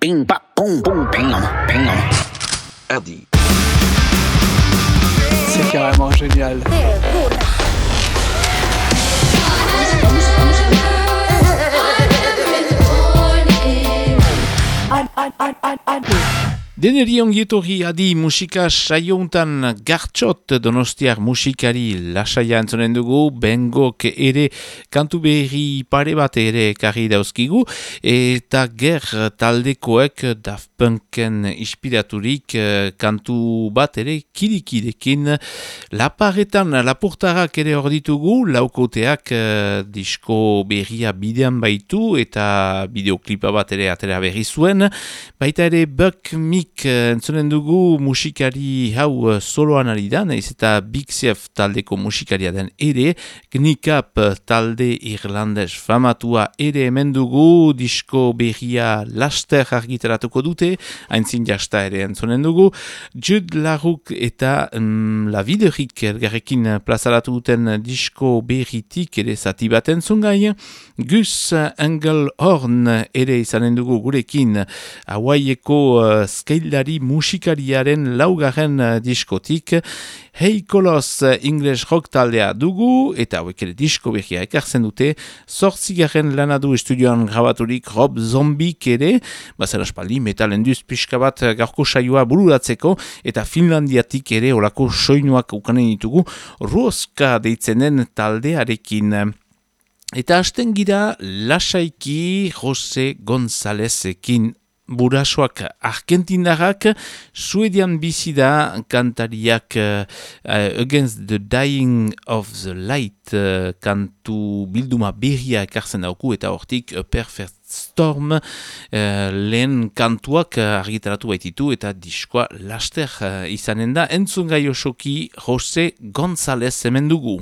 Bing, ba, boom, boom, bing, bing. Hardy. C'est carrément génial. Deneri ongietorri adi musika saiontan gartxot donostiak musikari lasaia entzonen dugu, bengok ere kantu berri pare bat ere karri dauzkigu, eta ger taldekoek Daft Punken inspiraturik eh, kantu bat ere kirikidekin laparetan lapurtarak ere hor ditugu, laukoteak uh, disko berria bidean baitu eta bideoklipa bat ere atera berri zuen, baita ere Buck Mick Nik eh, entzunen dugu musikari hau eh, soloan ari da, nahiz eta Big Chef taldeko musikaria den ere, Gnikap talde irlandes famatua ere hemen dugu, disko berria laster argitaratuko dute, haintzin jasta ere entzunen dugu, Jude Laruk eta mm, La Viderik elgarrekin plazaratu duten disko berritik ere zati bat entzungai, Gus Engelhorn ere izanen dugu gurekin, Hawaieko uh, hildari musikariaren laugarren uh, diskotik. Hei kolos uh, English rock taldea dugu, eta hauek ere disko behia ekartzen dute, sortzigaren lanadu estudioan grabaturik Rob Zombik ere, bazen aspaldi metal enduz pixka bat uh, garko saioa bururatzeko, eta Finlandiatik ere olako soinuak ukanen ditugu, ruoska deitzenen taldearekin. Eta hasten gira lasaiki Jose Gonzalezekin burasoak argentinarrak, suedian bizi da kantariak uh, Against the Dying of the Light uh, kantu bilduma berria ekartzen dauku eta hortik A Perfect Storm uh, lehen kantuak argitaratu baititu eta diskoa laster uh, izanen da entzun gai osoki Jose González hemen dugu.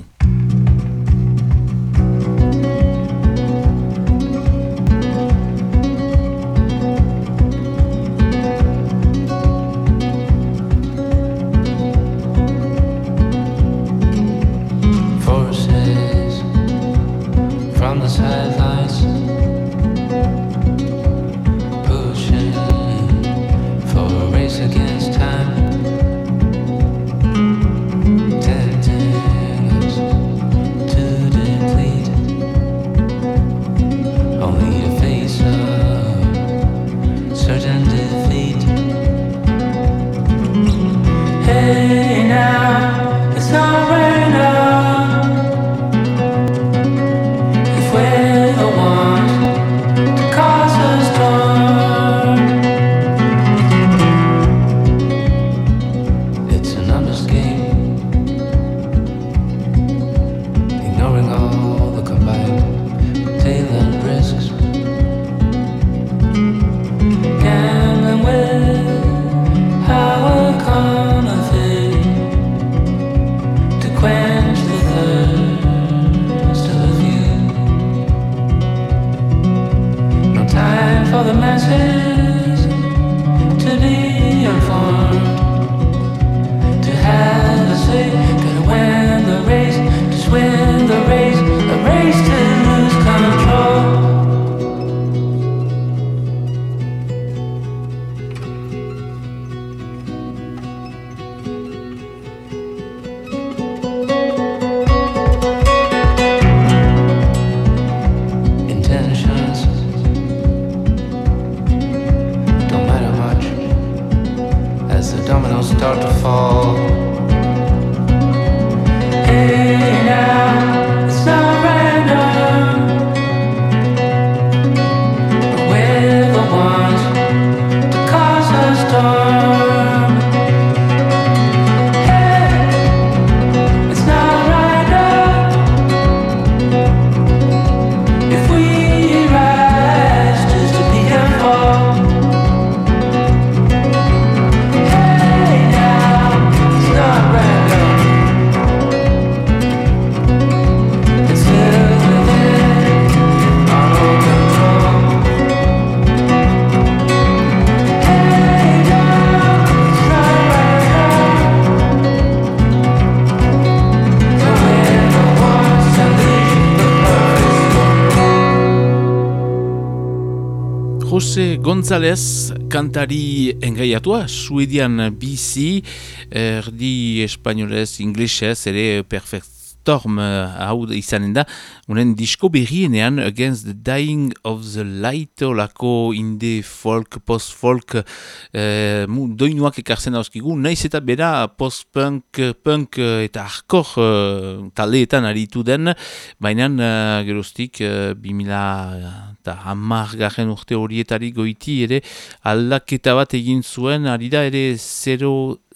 González kantari engaiatua, suedian bizi, erdi espainolez, inglesez, ere perfect Storm uh, hau izanen da, unen disko berrienean Against the Dying of the Light olako inde folk, post-folk uh, doinuak ekartzen dauzkigu, naiz eta bera post-punk punk, eta hardcore uh, taldeetan aritu den, baina uh, geroztik uh, 2000 eta hamar garen urte horietari goiti ere aldaketa bat egin zuen, ari da ere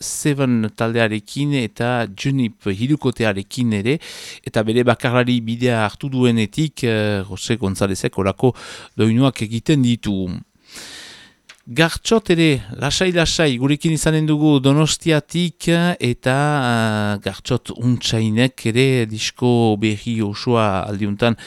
07 taldearekin eta Junip hirukotearekin ere, eta bere bakarlari bidea hartu duenetik, uh, Jose Gonzalezek orako doinuak egiten ditu. Gartxot ere, lasai-lasai, gurekin izanen dugu donostiatik eta uh, gartxot untsainek ere disko berri osoa aldiuntan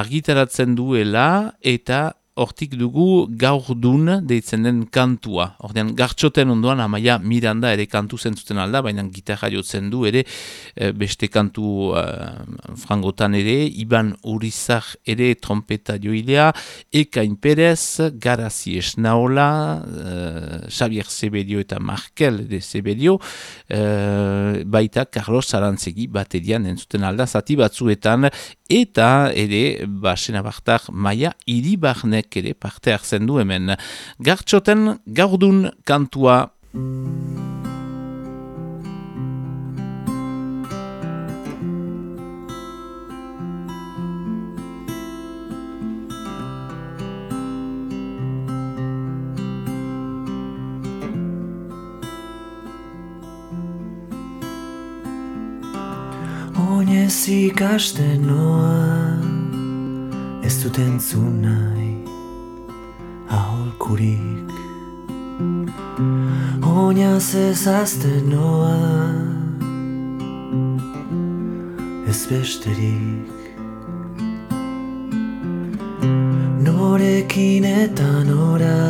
argitaratzen duela eta hortik dugu gaur dun deitzen den kantua. Ordean, gartxoten ondoan amaia Miranda ere kantu zentzuten alda, baina gitarra jotzen du ere e, beste kantu uh, frangotan ere, Iban Urizar ere trompeta joilea, Ekain Perez, Garazi Esnaola, uh, Xavier Zebedio eta Markel de Zebedio, uh, baita Carlos Arantzegi baterian entzuten alda, zati batzuetan, eta ere, basena bartak, maia iribarnek ere parte hartzen du hemen. Gartxoten gaurdun kantua. Oinez ikasten noa Ez dut entzun nahi aholkurik. Oinaz ez azten noa Ez besterik. Norekin eta nora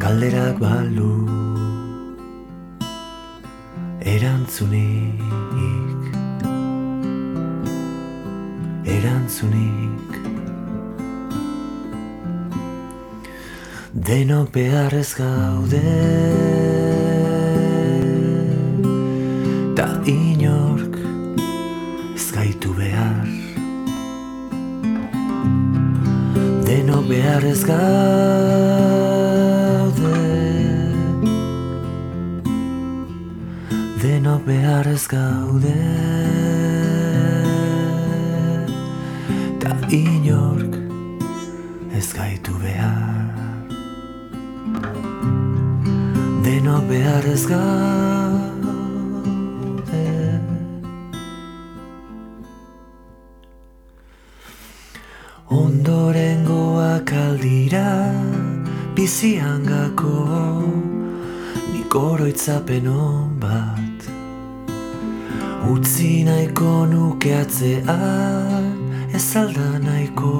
Galderak balu Erantzunik Erantzunik. Denok behar ez gaude. Ta inork ez gaitu behar. Denok behar ez gaude. Denok behar ez gaude inork ez gaitu behar. Denok behar ez gaude. Ondorengoak aldira bizian gako Nik oroitzapen bat. Utzi nahiko nukeatzean ez alda nahiko.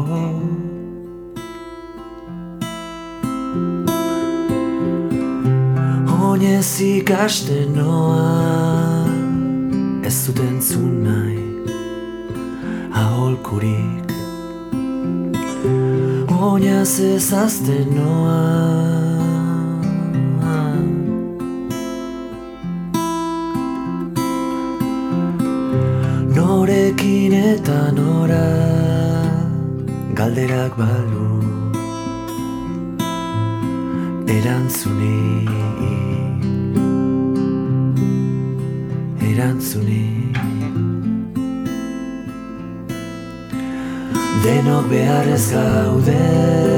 Oinez ikasten noa Ez zuten zun nahi aholkurik. Oinez ez azten noa Norekin eta nora Galderak balu Erantzunik erantzunik Denok behar ez gaude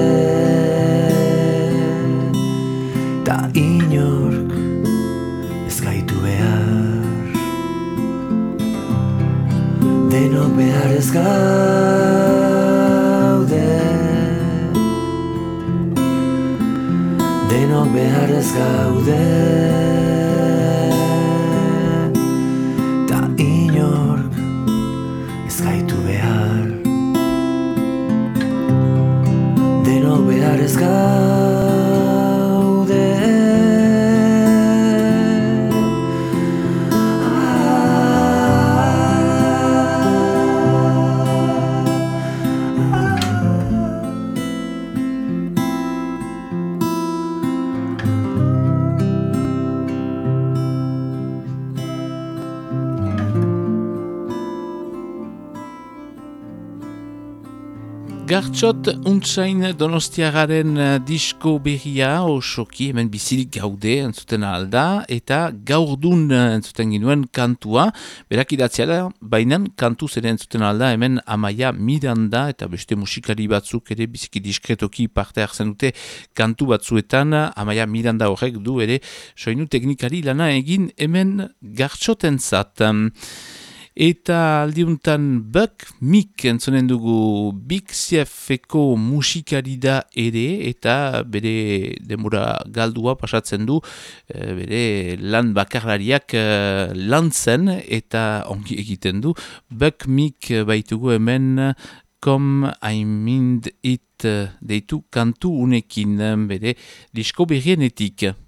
Gartxot untsain donostiagaren uh, disko berria osoki hemen bizirik gaude entzuten alda eta gaurdun uh, entzuten ginuen kantua berak idatzia da, bainan kantu zer entzuten alda hemen amaia miranda eta beste musikari batzuk ere biziki diskretoki parte hartzen dute kantu batzuetan amaia miranda horrek du ere soinu teknikari lana egin hemen gartxoten zat. Eta aldiuntan Buck Mik entzonen dugu Big Siefeko musikari da ere eta bere demura galdua pasatzen du e, bere lan bakarlariak e, lan zen eta ongi egiten du Buck Mik baitugu hemen Come I Mean It deitu kantu unekin bere disko berrienetik.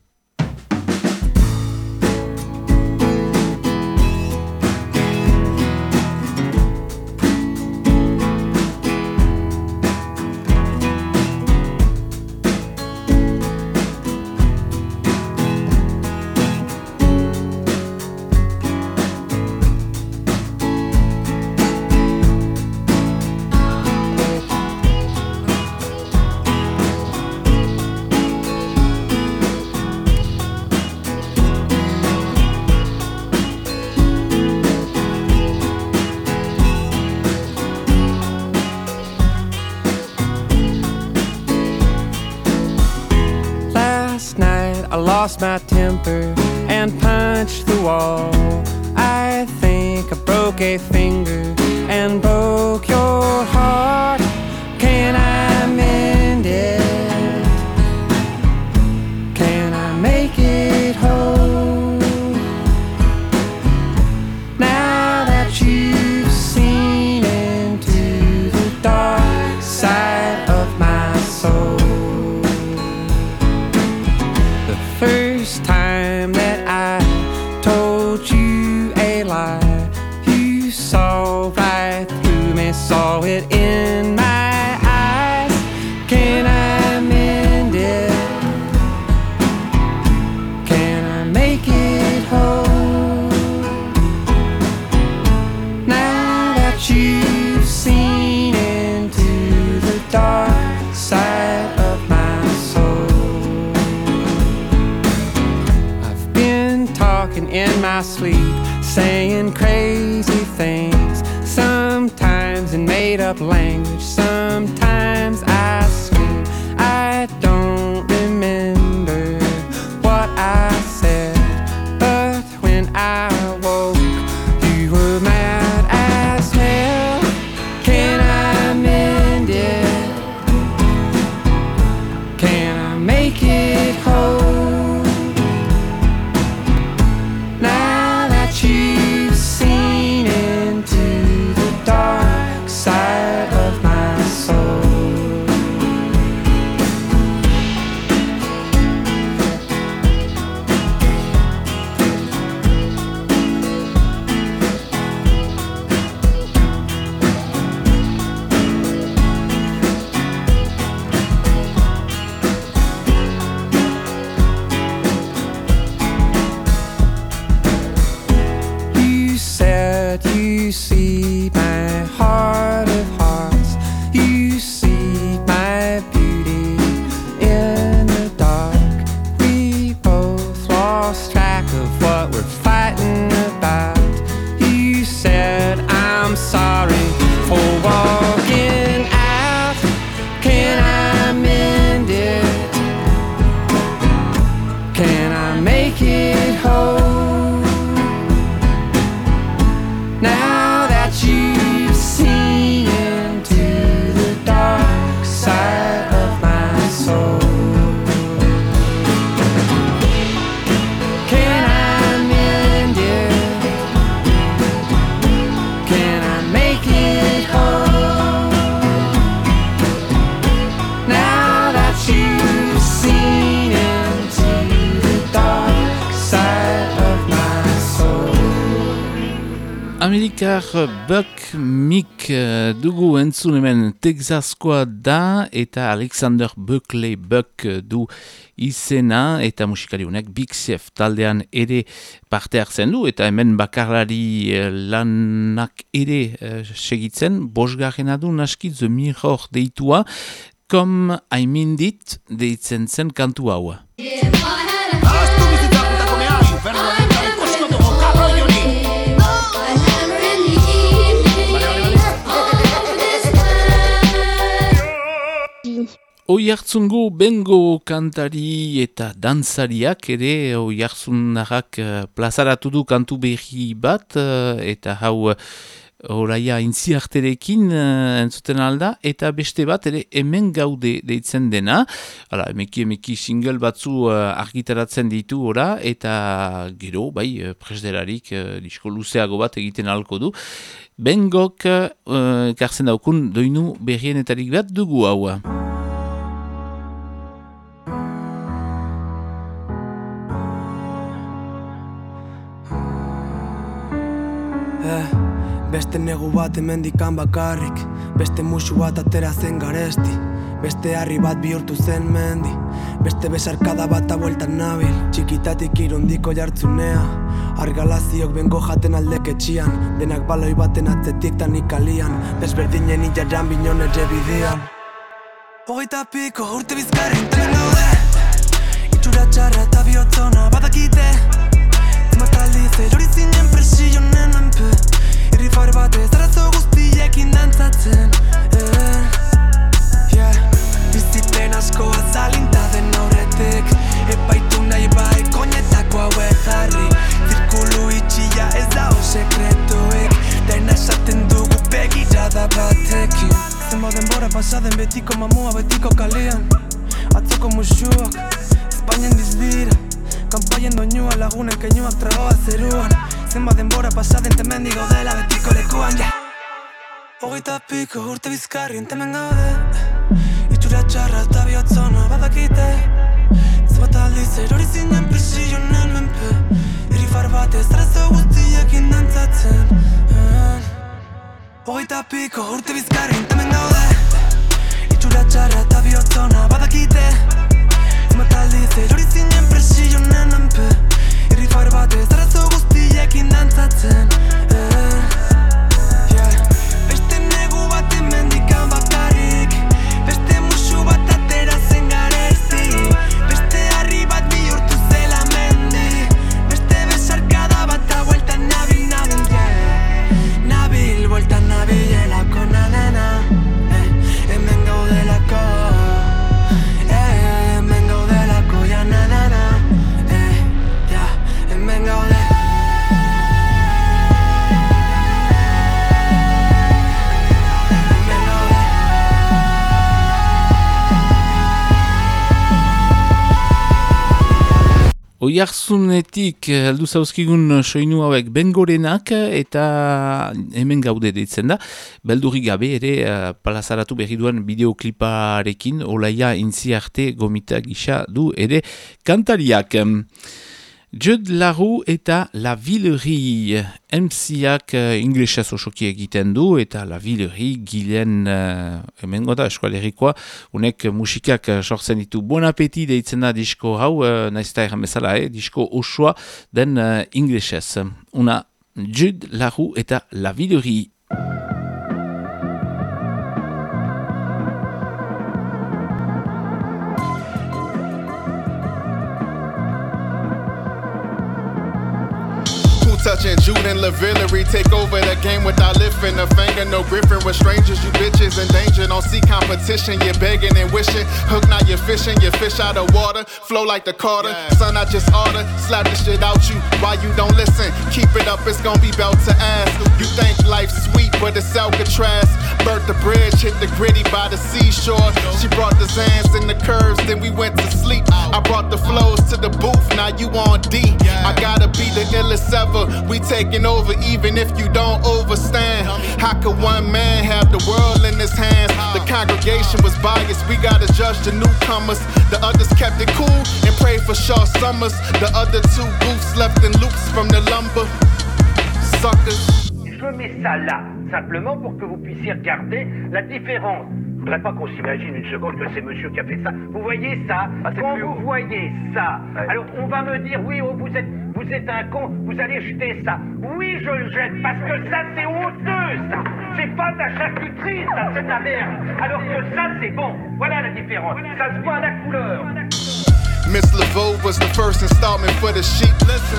My temper made up language, sometimes Amerikar Buck Mick uh, dugu entzun hemen Texaskoa da eta Alexander Buckley Buck du izena eta musikariunek Big Chef taldean ere parte hartzen du eta hemen bakarlari uh, lanak ere uh, segitzen bosgarrena du naski The Mirror deitua kom I Mean It deitzen zen kantu hau. Oi hartzungo bengo kantari eta dantzariak ere oi hartzunarrak uh, plazaratu du kantu berri bat uh, eta hau uh, oraia intziarterekin entzuten alda eta beste bat ere hemen gaude deitzen dena Hala, emeki emeki single batzu argitaratzen ditu ora eta gero bai presderarik disko luzeago bat egiten alko du Bengok uh, karzen daukun doinu berrienetarik bat dugu haua. Beste negu bat emendikan bakarrik. Beste musu bat atera zen garesti. Beste harri bat bihurtu zen mendi. Beste besarkada bat abueltan nabil. Txikitatik irundiko jartzunea Argalaziok bengo jaten aldek etxian Denak baloi baten atzetik tanik alian. Desberdinen ilarran binon ere bidean. Hogeita piko urte bizkarri tenen daude Itxura txarra eta bihotzona badakite. Mataldiz erori zinen Piko urte bizkarri entemen gaude. Itxura txarra eta bihotzona badakite. Zenbat aldiz erori zinen presionen menpe. Iri far batez arazo guztiekin dantzatzen eh. Hogeita piko urte bizkarri entemen gaude. Itxura txarra eta bihotzona badakite. Mataldiz erori zinen presionen menpe. Irri far batez arazo guztiekin dantzatzen Oiarzunetik eh, heldu zauzkigun soinu hauek bengorenak eta hemen gaude deitzen da. Beldurri gabe ere uh, palazaratu berri duen bideokliparekin olaia intziarte gomita gisa du ere kantariak. Jude Laru eta La Villerie. MC-ak uh, inglesez osoki egiten du eta La Villerie gilen uh, hemen gota eskualerikoa unek musikak uh, sortzen ditu. Bon Appetit deitzen da disko hau uh, naizta erran bezala, eh, disko osoa den uh, inglesez. Una Jude Laru eta La Villerie Jude and Lavillery take over the game without lifting a finger. No gripping with strangers, you bitches in danger. Don't see competition, you're begging and wishing. Hook now you're fishing, you fish out of water. Flow like the Carter. Son, I just order. Slap the shit out you. Why you don't listen? Keep it up, it's gonna be belt to ass. You think life's sweet, but it's Alcatraz. Burnt the bridge, hit the gritty by the seashore. She brought the Zans and the curves, then we went to sleep. I brought the flows to the booth, now you on D. I gotta be the illest ever. We taking over even if you don't overstand. How could one man have the world in his hands? The congregation was biased, we gotta judge the newcomers. The others kept it cool and prayed for short summers. The other two booths left in loops from the lumber. Suckers. Je mets ça là, simplement pour que vous puissiez regarder la différence. Je voudrais pas qu'on s'imagine une seconde que c'est monsieur qui a fait ça. Vous voyez ça ah, Quand vous voyez ça, alors on va me dire, oui, oh, vous êtes, vous êtes un con, vous allez jeter ça. Oui, je le jette, parce que ça, c'est honteux, ça. C'est pas de la charcuterie, ça, c'est de la merde. Alors que ça, c'est bon. Voilà la différence. Ça se voit à la couleur. Miss Laveau was the first installment for the sheep.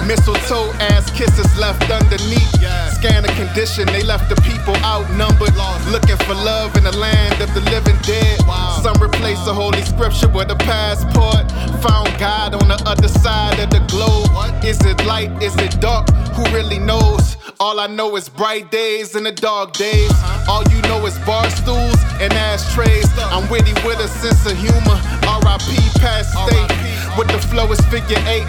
Mistletoe ass kisses left underneath. Yeah. Scan the condition, they left the people outnumbered. Looking for love in the land of the living dead. Wow. Some replace the holy scripture with a passport. Found God on the other side of the globe. Is it light? Is it dark? Who really knows? All I know is bright days and the dark days. All you know is bar stools and ashtrays. I'm witty with a sense of humor. R.I.P. past state. With the flow is figure eight.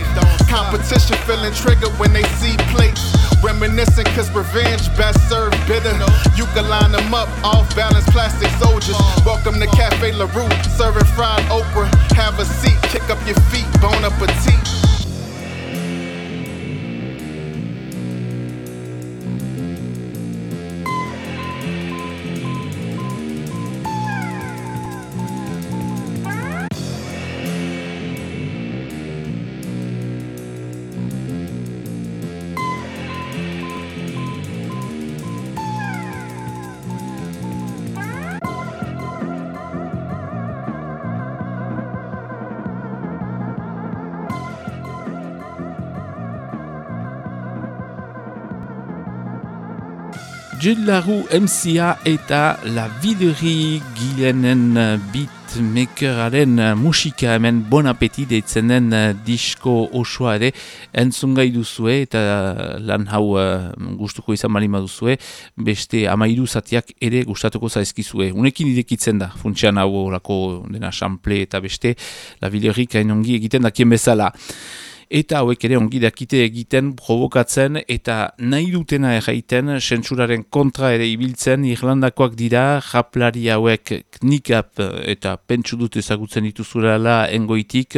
Competition feeling triggered when they see plates. Reminiscing cause revenge best served bitter. You can line them up, off balance plastic soldiers. Welcome to Cafe LaRue, serving fried okra. Have a seat, kick up your feet, bon appetit. Jude Laru MCA eta La Viderie Gilenen beatmakeraren musika hemen bon apeti deitzen den disko osoa ere entzungai duzue eta lan hau uh, gustuko izan malima duzue beste amairu zatiak ere gustatuko zaizkizue. Unekin idekitzen da, funtsian hau orako dena sample eta beste La Viderie kainongi egiten dakien bezala eta hauek ere ongi dakite egiten provokatzen eta nahi dutena erraiten sentsuraren kontra ere ibiltzen Irlandakoak dira japlari hauek knikap eta pentsu dut ezagutzen dituzurala engoitik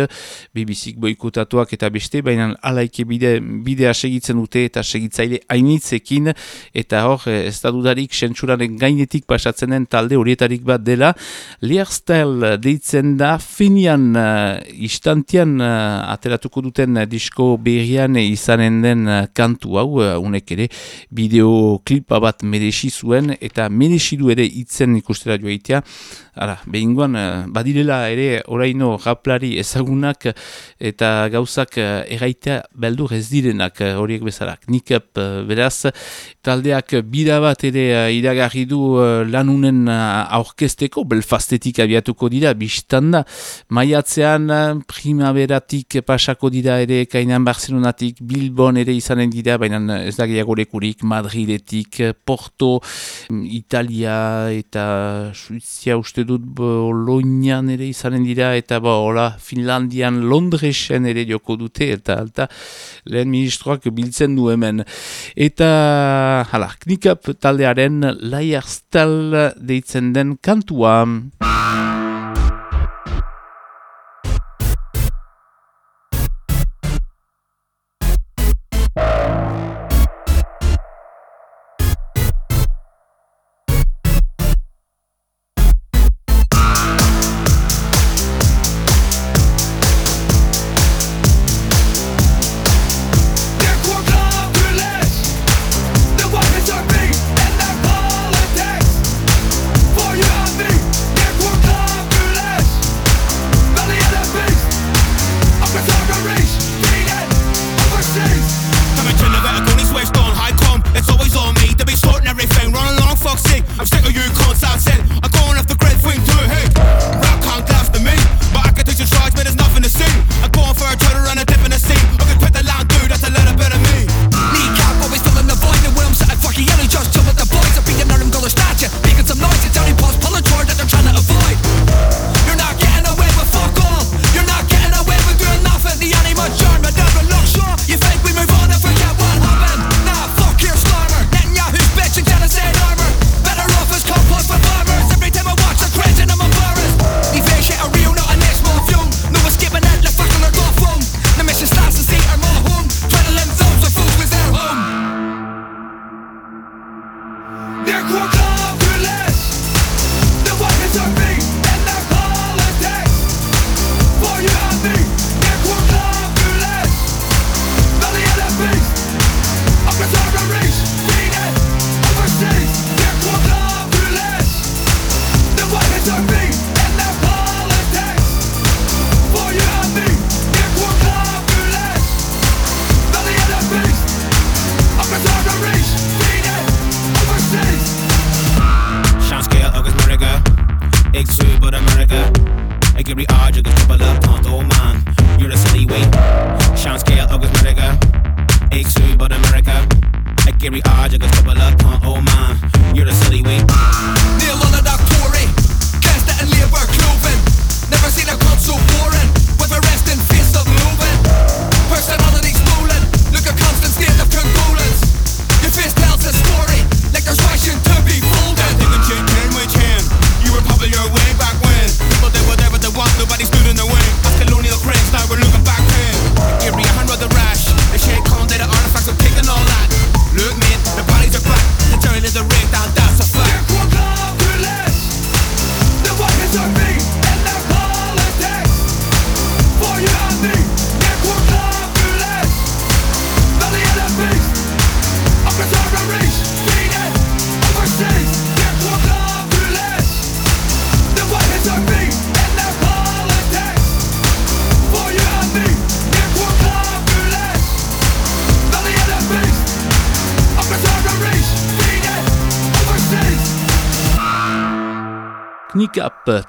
bibizik boikotatuak eta beste baina alaike bide, bidea segitzen dute eta segitzaile hainitzekin eta hor ez da dudarik sentsuraren gainetik pasatzen den talde horietarik bat dela. Liarstel deitzen da finian uh, istantian uh, ateratuko duten disko berrian izanen den eh, kantu hau, unek ere bideoklipa bat merexi zuen eta merexi du ere itzen ikustera joaitea. Ara, behingoan, uh, badirela ere oraino raplari ezagunak eta gauzak uh, erraitea beldur ez direnak horiek bezalak. Nikap beraz, taldeak bida bat ere iragarri du lanunen aurkesteko, belfastetik abiatuko dira, biztanda, maiatzean primaveratik pasako dira ere kainan Barcelonatik, Bilbon ere izanen dira, baina ez da gehiago lekurik, Madridetik, Porto, Italia eta Suizia uste dut Bolognan ere izanen dira, eta ba, hola, Finlandian, Londresen ere joko dute, eta alta, lehen ministroak biltzen du hemen. Eta, hala, knikap taldearen laiarstal deitzen den kantua.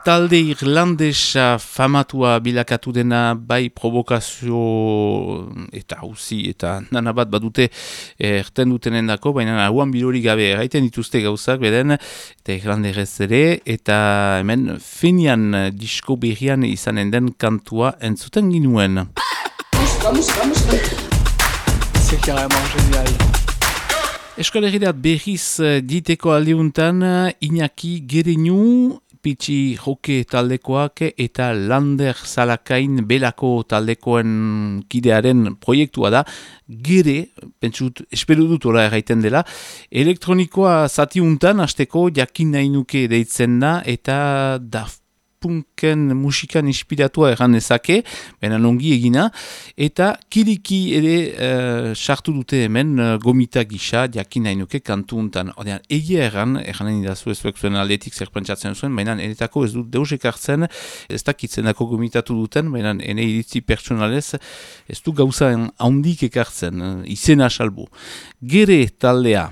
Talde irlandesa famatua bilakatu dena bai provokazio eta hauzi eta nana bat badute erten dutenen dako, baina hauan bilori gabe erraiten dituzte gauzak beden eta irlanderez ere eta hemen finian disko berrian izanen den kantua entzuten ginuen. C'est carrément génial. Eskoleridat berriz eh, diteko aldiuntan Iñaki Gereñu, Pitsi Joke taldekoak eta Lander Zalakain Belako taldekoen kidearen proiektua da. Gere, pentsut, espero dut ora erraiten dela, elektronikoa zatiuntan hasteko jakin nahi nuke deitzen da eta Daft punken musikan inspiratua erran ezake, baina nongi egina, eta kiriki ere uh, sartu dute hemen uh, gomita gisa, jakin nahi nuke kantu untan. Odean, egia erran, erran nahi da zuezuek zuen aldetik zerpentsatzen zuen, baina enetako ez dut deus ekartzen, ez dakitzen dako gomitatu duten, baina ene iritzi pertsonalez, ez du gauza handik ekartzen, uh, izena salbu. Gere taldea,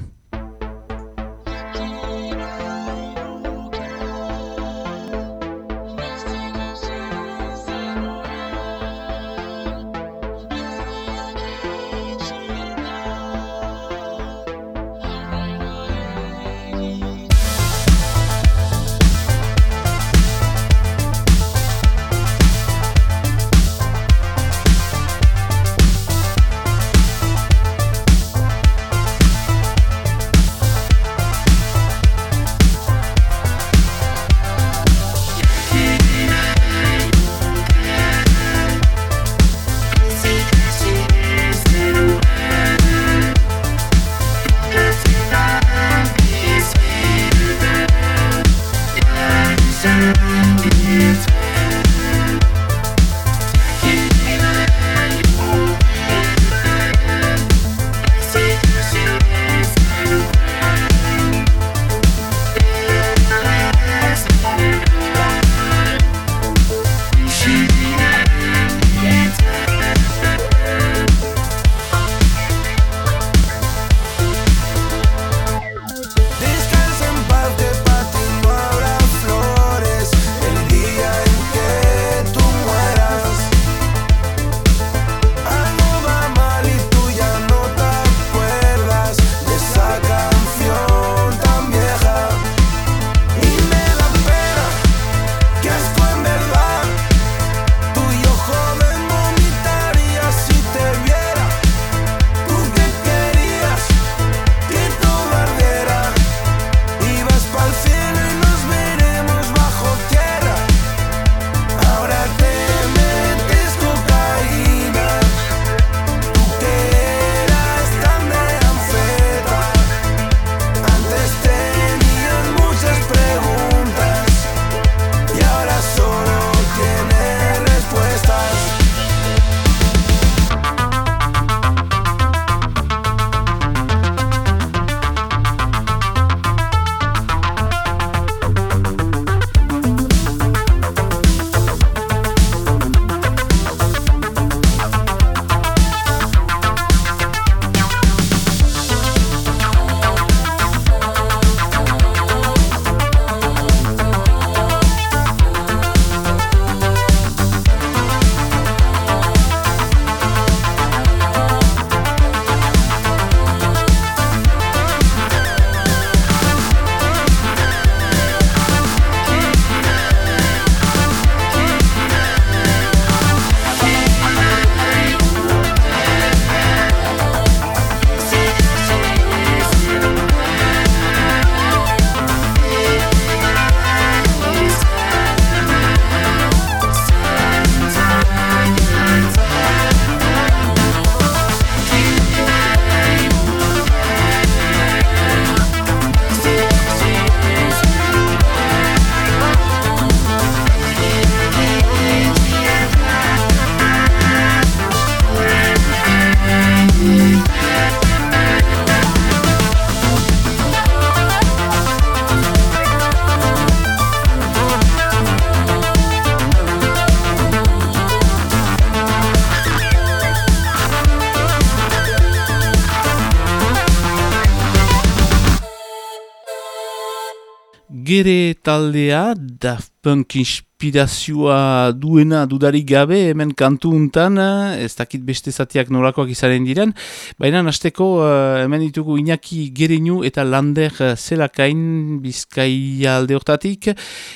gere taldea, Daft Punk inspirazioa duena dudarik gabe, hemen kantu untan, ez dakit beste zatiak nolakoak izaren diren, baina hasteko uh, hemen ditugu Iñaki Gereñu eta Lander Zelakain Bizkaia alde hortatik,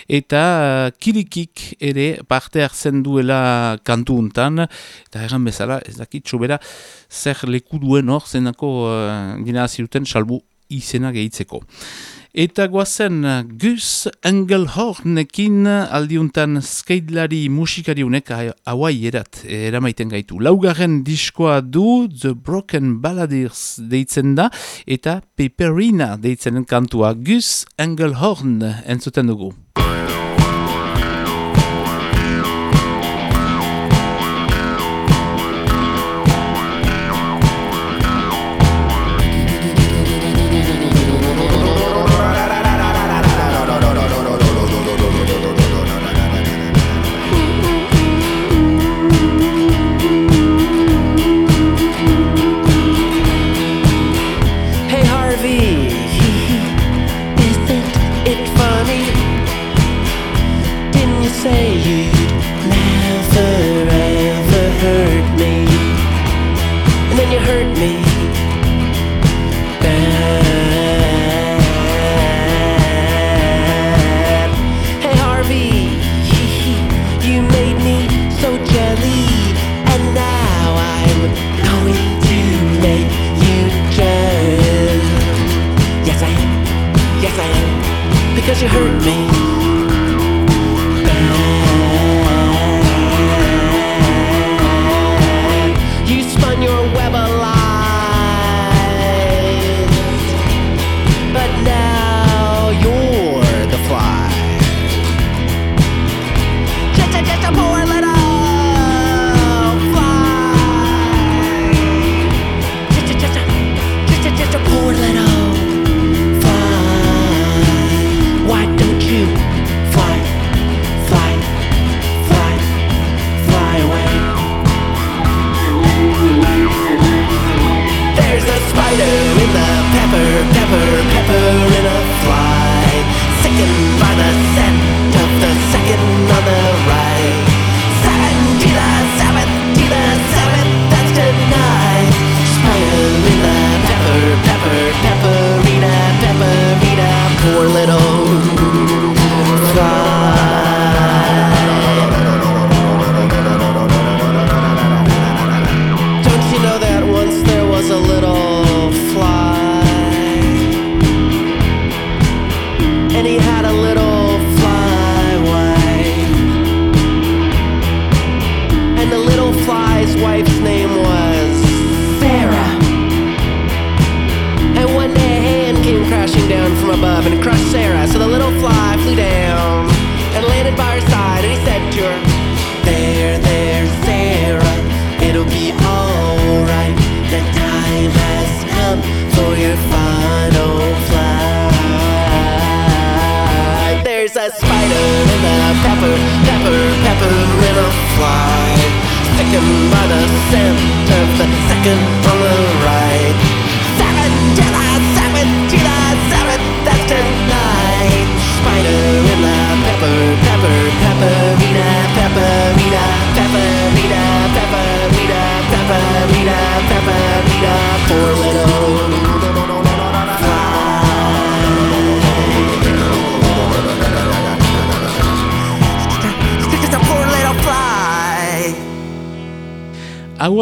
eta Kirikik ere parte hartzen duela kantu untan, eta erran bezala, ez dakit sobera, zer leku duen hor, zenako uh, dina ziruten salbu izena gehitzeko. Eta guazen Gus Engelhornekin aldiuntan skaidlari musikari unek hauai erat eramaiten gaitu. Laugarren diskoa du The Broken Balladeers deitzen da eta Peperina deitzen kantua Gus Engelhorn entzuten dugu.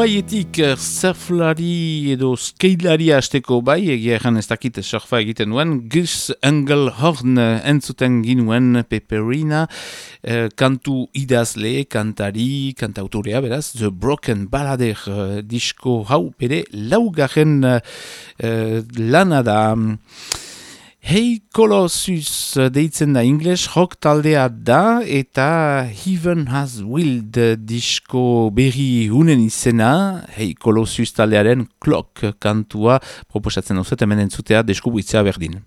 Hawaietik eh, surflari edo skeilari hasteko bai, egia erran ez dakit surfa egiten duen, Gus Engelhorn entzuten ginuen Peperina, eh, kantu idazle, kantari, kantautorea beraz, The Broken Ballader eh, disko hau bere laugarren eh, lana da. Hei Colossus deitzen da English rock taldea da eta Heaven Has Willed disko berri hunen izena Hei Colossus taldearen clock kantua proposatzen duzet hemen entzutea deskubritzea berdin.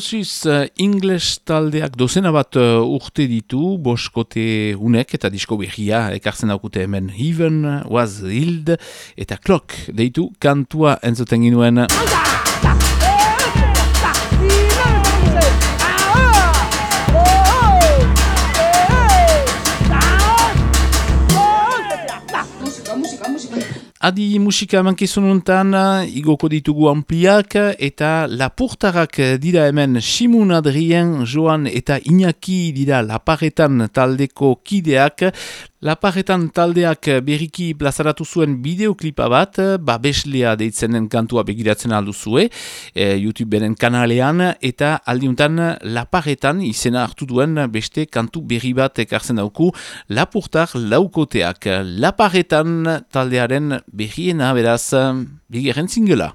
Colossus uh, English taldeak dozena bat uh, urte ditu, boskote unek eta disko berria ekartzen daukute hemen Heaven was Hild eta Clock deitu kantua entzuten ginuen. Adi musika mankizun untan, igoko ditugu ampliak, eta lapurtarak dira hemen Simun Adrien, Joan eta Iñaki dira laparetan taldeko kideak. Laparetan taldeak berriki plazaratu zuen bideoklipa bat, babeslea deitzen den kantua begiratzen aldu zue, e, YouTuberen kanalean, eta aldiuntan laparetan izena hartu duen beste kantu berri bat ekartzen dauku, lapurtar laukoteak. Laparetan taldearen behiena beraz, bigeren zingela.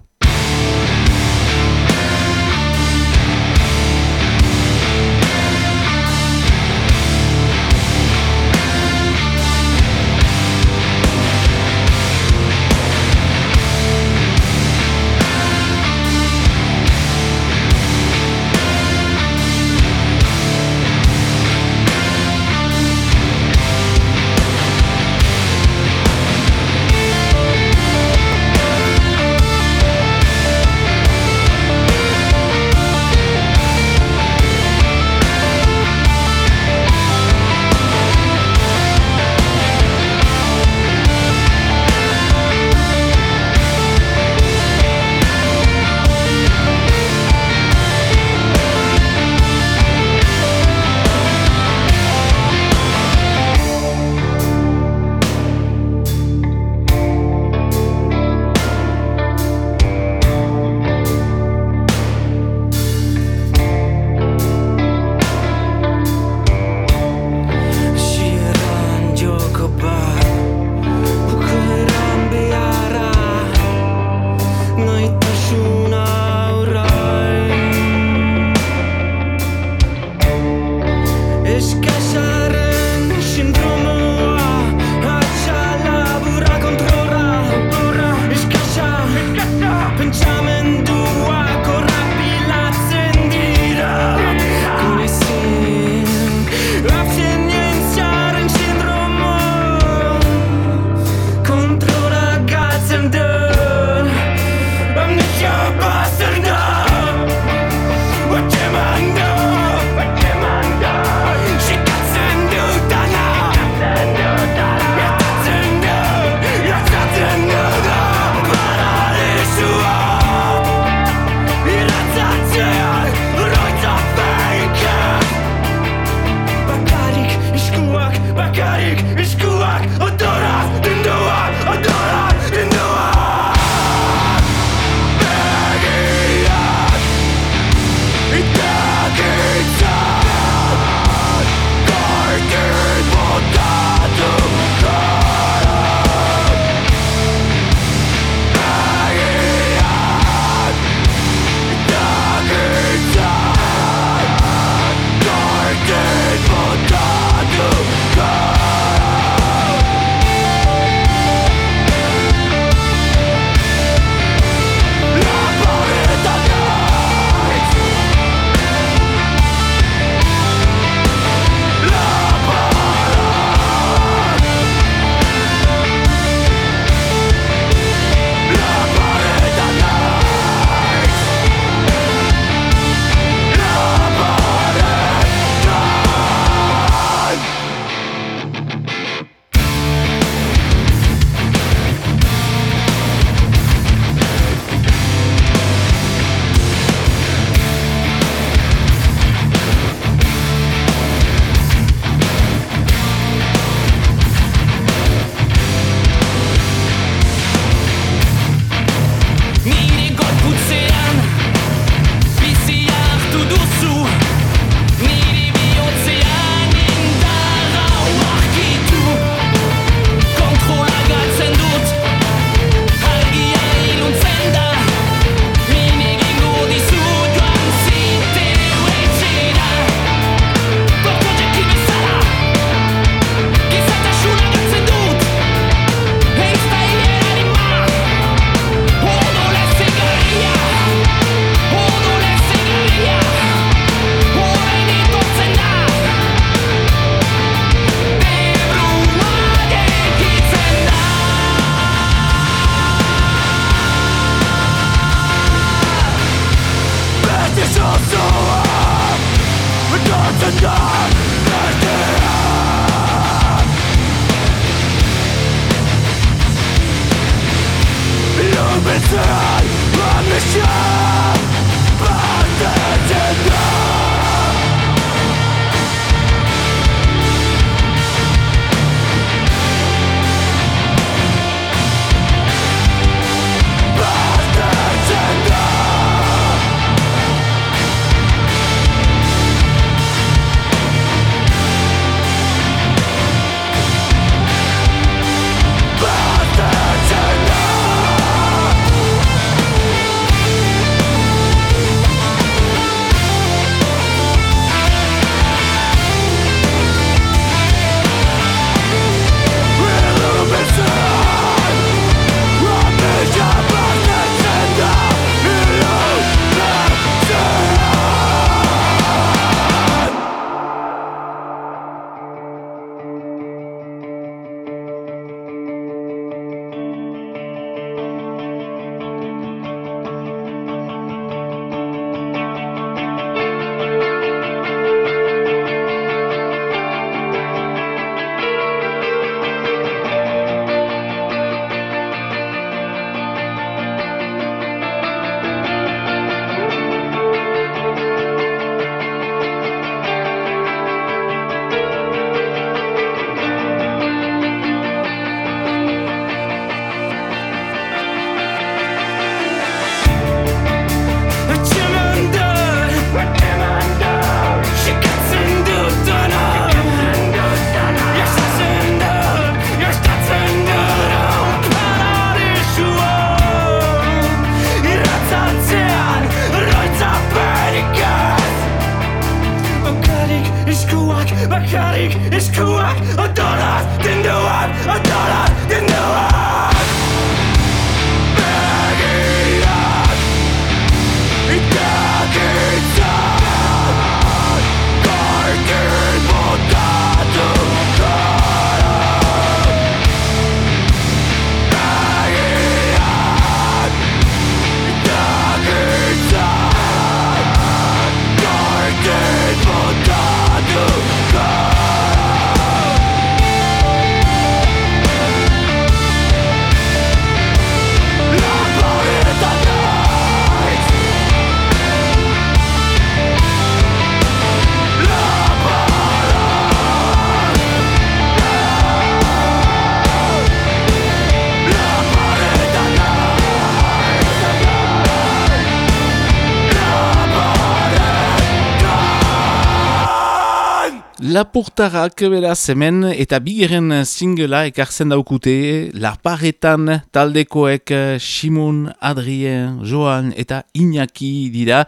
Lapurtarrak beraz hemen eta bigeren singela ekartzen daukute Laparretan taldekoek Simon, Adrien, Joan eta Iñaki dira.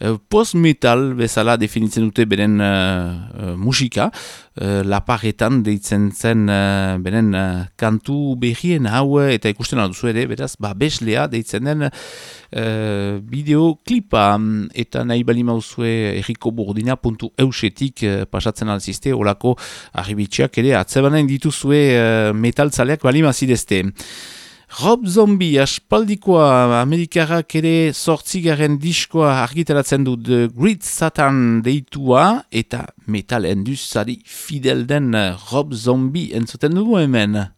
Eh, post-metal bezala definitzen dute beren uh, musika. Uh, Laparretan deitzen zen uh, beren uh, kantu berrien hau eta ikusten alduzu ere beraz babeslea deitzen den uh, bideoklipa eta nahi bali mauzue errikoburdina.eusetik uh, pasatzen alzizte, olako arribitxeak ere atzebanen dituzue uh, metaltzaleak bali. Rob Zombie aspaldikoa Amerikarrak ere sortzigaren diskoa argitaratzen du The Great Satan deitua eta metal enduzari fidel den Rob Zombie entzuten dugu hemen.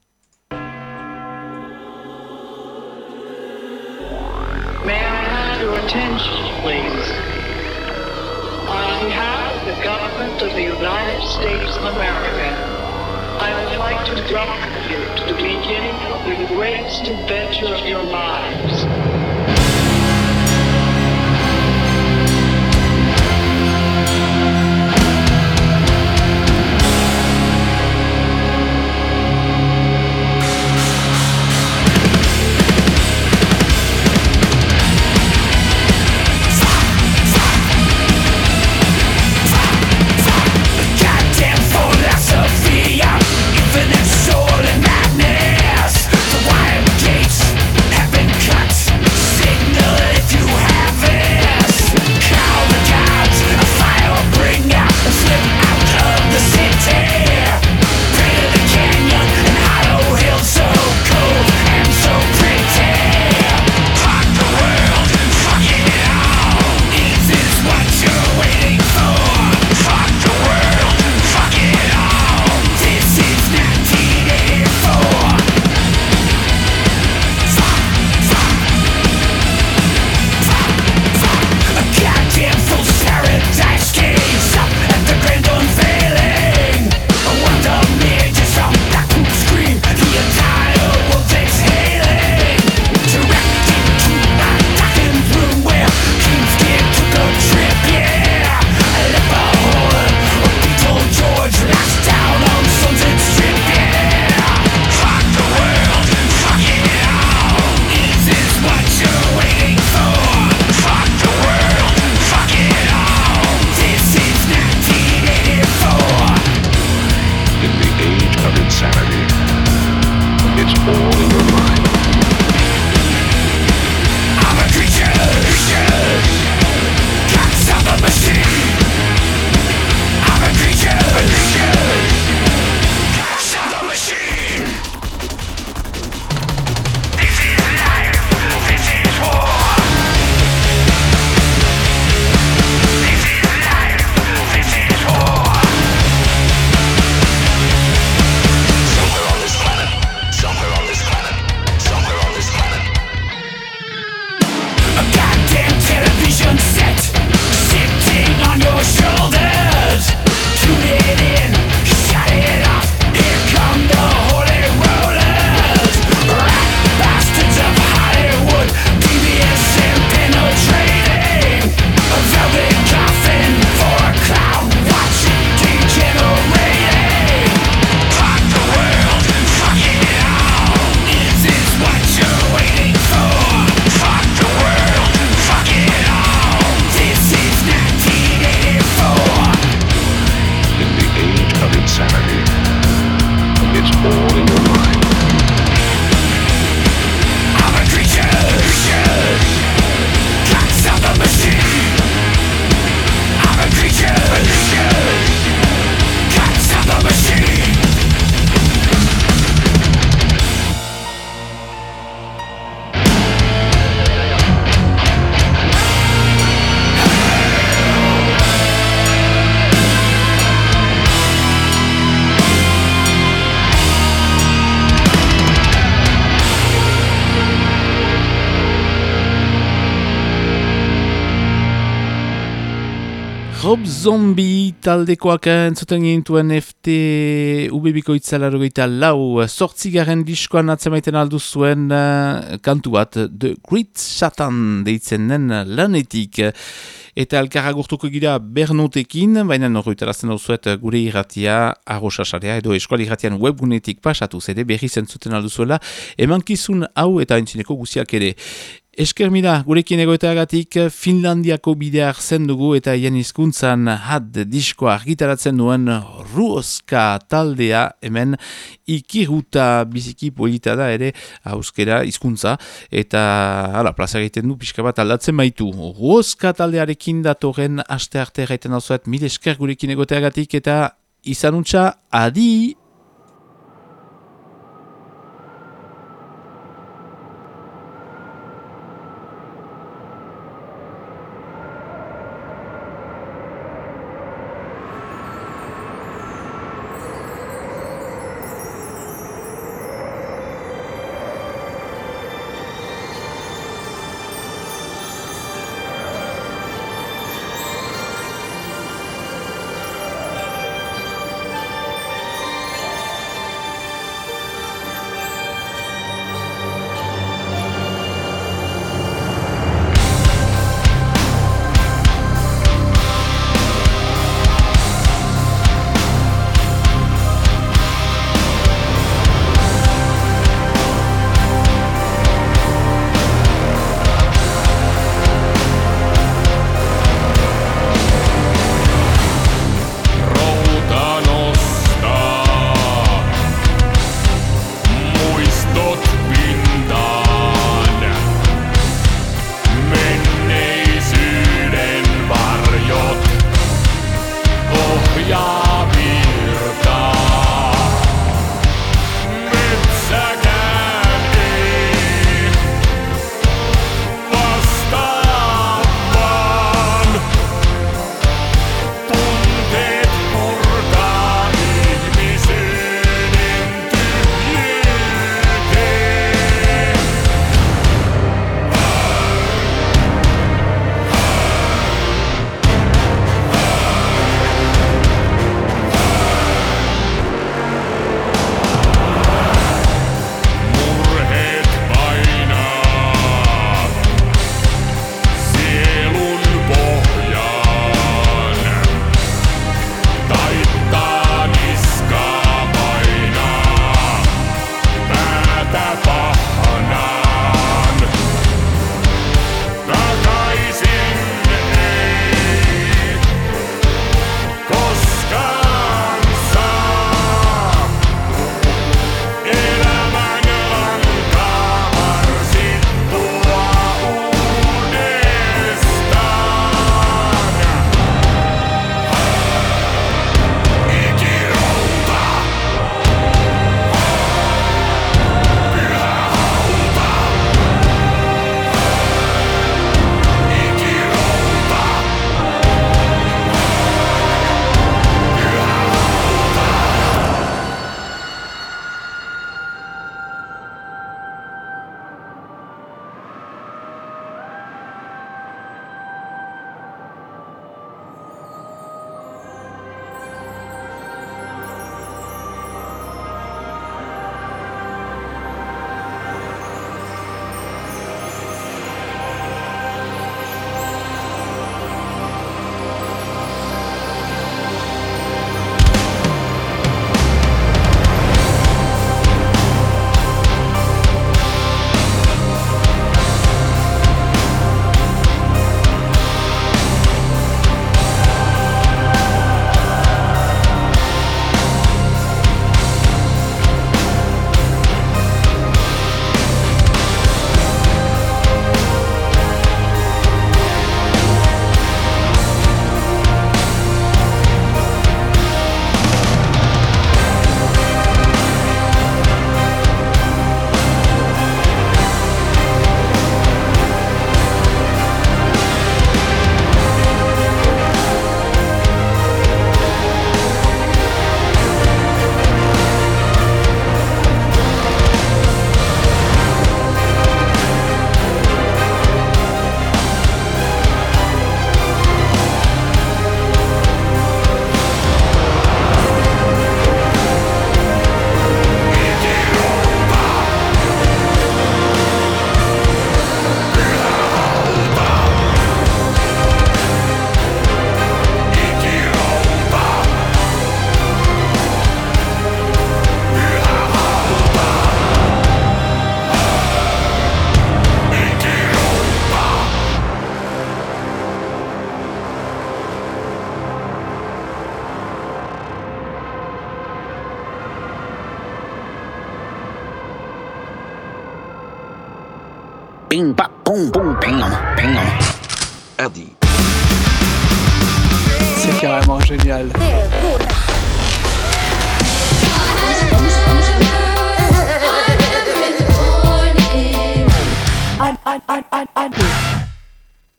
Welcome you to the beginning of the greatest adventure of your lives. Zombi taldekoak entzuten gintuen FT ubebiko itzalaro lau. Sortzigaren diskoan atzemaiten aldu zuen uh, kantu bat The Great Satan deitzen den lanetik. Eta alkarra gurtuko gira bernotekin, baina norroitarazten dauzuet gure irratia arrosasarea edo eskuali irratian webgunetik pasatu zede berri zentzuten alduzuela emankizun hau eta entzineko guziak ere Esker mira, gurekin egoeteagatik Finlandiako bidea zen dugu eta hien hizkuntzan had diskoa argitaratzen duen Ruoska taldea hemen ikiruta biziki polita da ere hauskera hizkuntza eta ala, plaza egiten du pixka bat aldatzen baitu. Ruoska taldearekin datoren aste arte gaiten hau zuet, mil esker gurekin egoteagatik eta izanuntza adi!